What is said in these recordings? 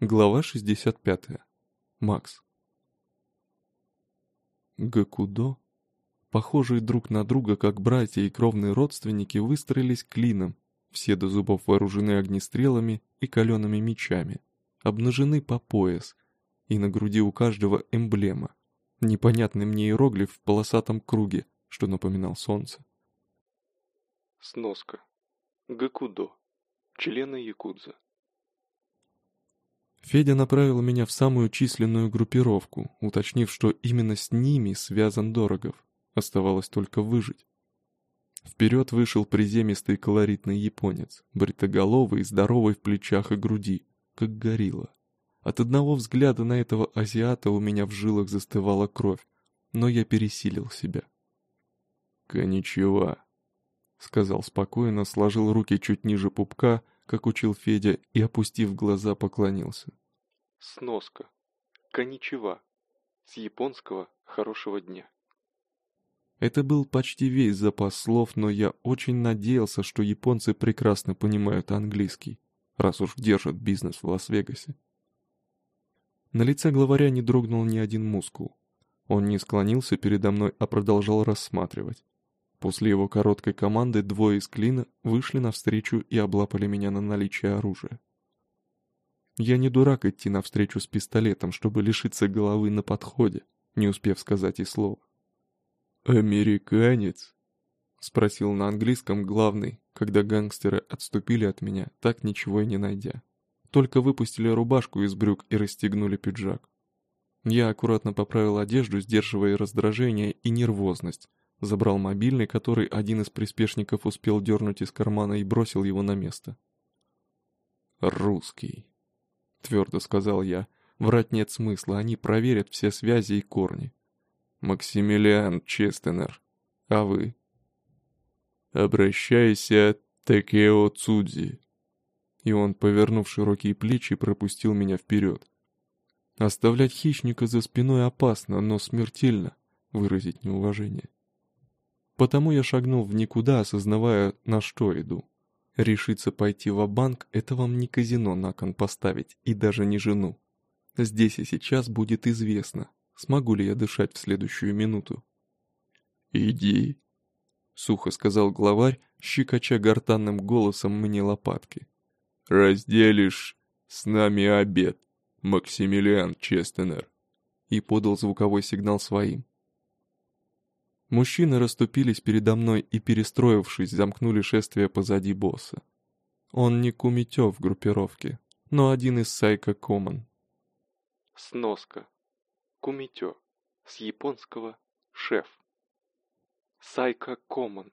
Глава 65. Макс. Гакудо, похожие друг на друга как братья и кровные родственники, выстроились клином, все до зубов вооружены огнестрелами и калеными мечами, обнажены по пояс, и на груди у каждого эмблема, непонятный мне иероглиф в полосатом круге, что напоминал солнце. Сноска. Гакудо. Члены Якудза. Федя направил меня в самую численную группировку, уточнив, что именно с ними связан Дорогов. Оставалось только выжить. Вперед вышел приземистый колоритный японец, бритоголовый, здоровый в плечах и груди, как горилла. От одного взгляда на этого азиата у меня в жилах застывала кровь, но я пересилил себя. «Коничева», — сказал спокойно, сложил руки чуть ниже пупка, как учил Федя, и, опустив глаза, поклонился. Сноска. Коничева. С японского «хорошего дня». Это был почти весь запас слов, но я очень надеялся, что японцы прекрасно понимают английский, раз уж держат бизнес в Лас-Вегасе. На лице главаря не дрогнул ни один мускул. Он не склонился передо мной, а продолжал рассматривать. После его короткой команды двое из клина вышли навстречу и облапали меня на наличие оружия. Я не дурак идти навстречу с пистолетом, чтобы лишиться головы на подходе, не успев сказать и слова. «Американец?» — спросил на английском главный, когда гангстеры отступили от меня, так ничего и не найдя. Только выпустили рубашку из брюк и расстегнули пиджак. Я аккуратно поправил одежду, сдерживая раздражение и нервозность, забрал мобильный, который один из приспешников успел дернуть из кармана и бросил его на место. «Русский», — твердо сказал я. «Врать нет смысла, они проверят все связи и корни». «Максимилиан Честенер, а вы?» «Обращайся, Текео Цудзи». И он, повернув широкие плечи, пропустил меня вперед. Оставлять хищника за спиной опасно, но смертельно выразить неуважение. Потому я шагнул в никуда, осознавая, на что иду. Решиться пойти в банк это вам не казино на кон поставить и даже не жену. Здесь и сейчас будет известно, смогу ли я дышать в следующую минуту. «Иди», — сухо сказал главарь, щекоча гортанным голосом мне лопатки. «Разделишь с нами обед, Максимилиан Честенер», и подал звуковой сигнал своим. Мужчины расступились передо мной и, перестроившись, замкнули шествие позади босса. Он не Кумитё в группировке, но один из Сайка Коман. Сноска. Кумитё. С японского «шеф». Сайка Коман.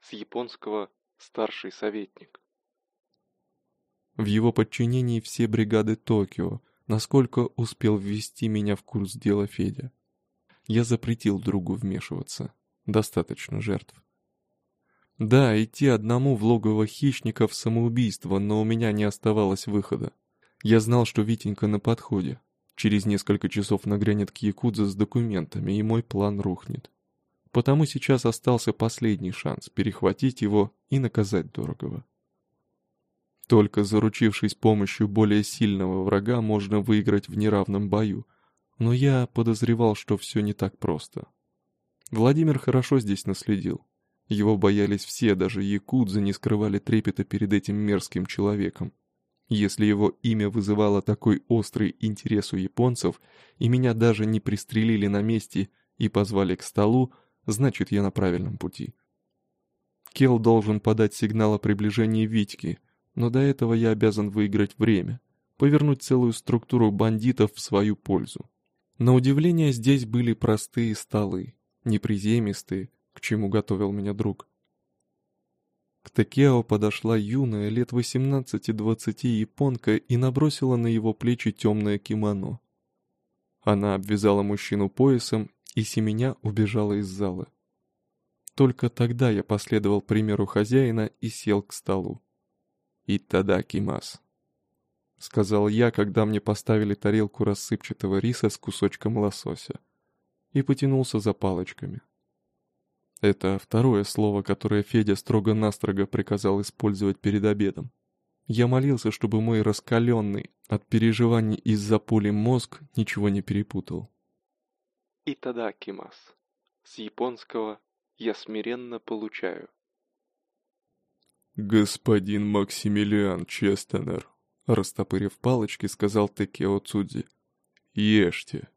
С японского «старший советник». В его подчинении все бригады Токио, насколько успел ввести меня в курс дела Федя. Я запретил другу вмешиваться. Достаточно жертв. Да, идти одному в логово хищников самоубийство, но у меня не оставалось выхода. Я знал, что Витенька на подходе. Через несколько часов нагрянет к Якудзе с документами, и мой план рухнет. Потому сейчас остался последний шанс перехватить его и наказать дорогого. Только заручившись помощью более сильного врага, можно выиграть в неравном бою, но я подозревал, что все не так просто. Владимир хорошо здесь наследил. Его боялись все, даже якудзы не скрывали трепета перед этим мерзким человеком. Если его имя вызывало такой острый интерес у японцев, и меня даже не пристрелили на месте и позвали к столу, значит я на правильном пути. Кел должен подать сигнал о приближении Витьки, но до этого я обязан выиграть время, повернуть целую структуру бандитов в свою пользу. На удивление здесь были простые столы, неприземистые, к чему готовил меня друг. К Текео подошла юная, лет 18-20 японка и набросила на его плечи темное кимоно. Она обвязала мужчину поясом и семеня убежала из зала. Только тогда я последовал примеру хозяина и сел к столу. И тогда кимас сказал я, когда мне поставили тарелку рассыпчатого риса с кусочком лосося. И потянулся за палочками. Это второе слово, которое Федя строго-настрого приказал использовать перед обедом. Я молился, чтобы мой раскаленный, от переживаний из-за пули мозг ничего не перепутал. Итадакимас. С японского «я смиренно получаю». «Господин Максимилиан Честенер», — растопырив палочки, сказал Текео Цудзи, — «ешьте».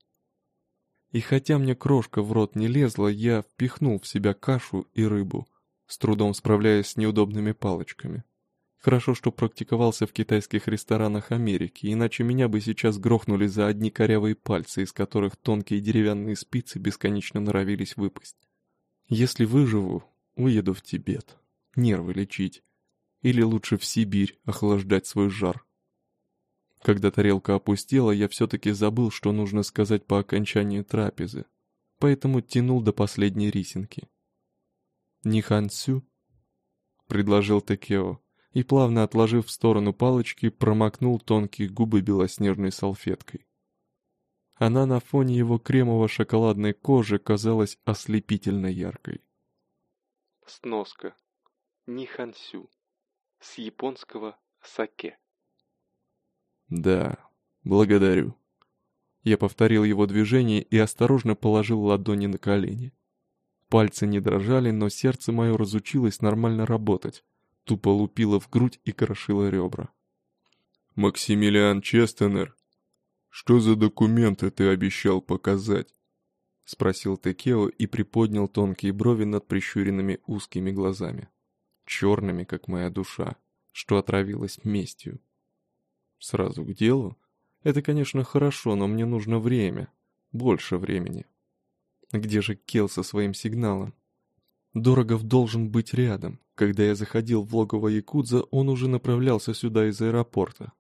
И хотя мне крошка в рот не лезла, я впихнул в себя кашу и рыбу, с трудом справляясь с неудобными палочками. Хорошо, что практиковался в китайских ресторанах Америки, иначе меня бы сейчас грохнули за одни корявые пальцы, из которых тонкие деревянные спицы бесконечно норовились выпасть. Если выживу, уеду в Тибет. Нервы лечить. Или лучше в Сибирь охлаждать свой жар. Когда тарелка опустела, я все-таки забыл, что нужно сказать по окончании трапезы, поэтому тянул до последней рисинки. «Нихансю?» — предложил Текео и, плавно отложив в сторону палочки, промокнул тонкие губы белоснежной салфеткой. Она на фоне его кремово-шоколадной кожи казалась ослепительно яркой. Сноска. Нихансю. С японского «саке». «Да, благодарю». Я повторил его движение и осторожно положил ладони на колени. Пальцы не дрожали, но сердце мое разучилось нормально работать тупо лупила в грудь и крошила ребра. «Максимилиан Честенер, что за документы ты обещал показать?» — спросил Текео и приподнял тонкие брови над прищуренными узкими глазами. Черными, как моя душа, что отравилась местью. Сразу к делу? Это, конечно, хорошо, но мне нужно время. Больше времени. Где же Кел со своим сигналом? Дорогов должен быть рядом. Когда я заходил в логово Якудза, он уже направлялся сюда из аэропорта.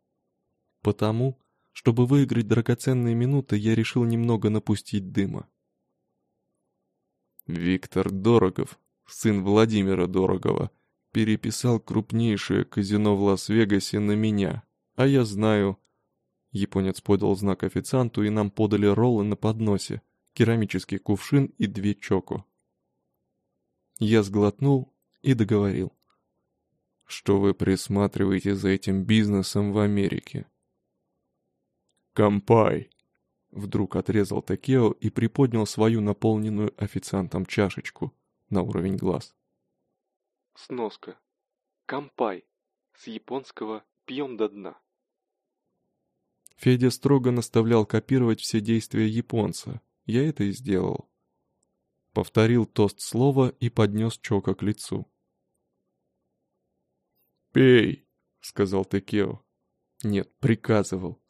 Потому, чтобы выиграть драгоценные минуты, я решил немного напустить дыма. Виктор Дорогов, сын Владимира Дорогова, переписал крупнейшее казино в Лас-Вегасе на меня, а я знаю... Японец подал знак официанту, и нам подали роллы на подносе, керамический кувшин и две чоку. Я сглотнул и договорил. Что вы присматриваете за этим бизнесом в Америке? «Кампай!» Вдруг отрезал Такео и приподнял свою наполненную официантом чашечку на уровень глаз. Сноска. Кампай. С японского «пьем до дна». Федя строго наставлял копировать все действия японца. Я это и сделал. Повторил тост слова и поднес Чока к лицу. «Пей!» — сказал Текео. Нет, приказывал.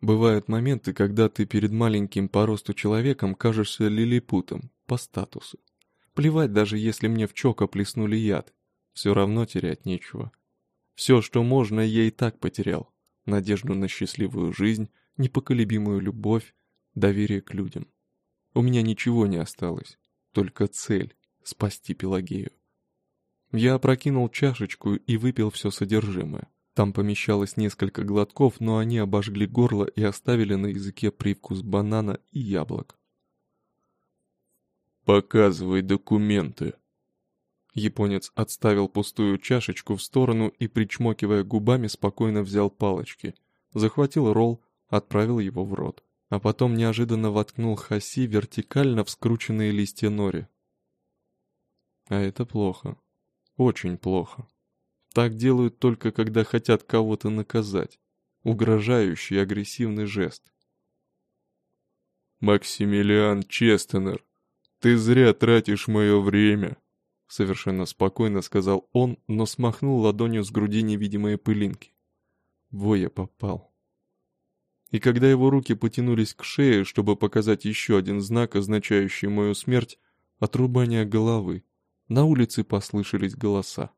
Бывают моменты, когда ты перед маленьким по росту человеком кажешься лилипутом, по статусу. Плевать, даже если мне в Чока плеснули яд. Все равно терять нечего. Все, что можно, я и так потерял. Надежду на счастливую жизнь, непоколебимую любовь, доверие к людям. У меня ничего не осталось, только цель — спасти Пелагею. Я опрокинул чашечку и выпил все содержимое. Там помещалось несколько глотков, но они обожгли горло и оставили на языке привкус банана и яблок. «Показывай документы!» Японец отставил пустую чашечку в сторону и, причмокивая губами, спокойно взял палочки, захватил ролл, отправил его в рот а потом неожиданно воткнул хаси вертикально в скрученные листья нори. А это плохо. Очень плохо. Так делают только когда хотят кого-то наказать. Угрожающий агрессивный жест. «Максимилиан Честенер, ты зря тратишь мое время», — совершенно спокойно сказал он, но смахнул ладонью с груди невидимые пылинки. Во я попал и когда его руки потянулись к шее, чтобы показать еще один знак, означающий мою смерть, отрубание головы, на улице послышались голоса.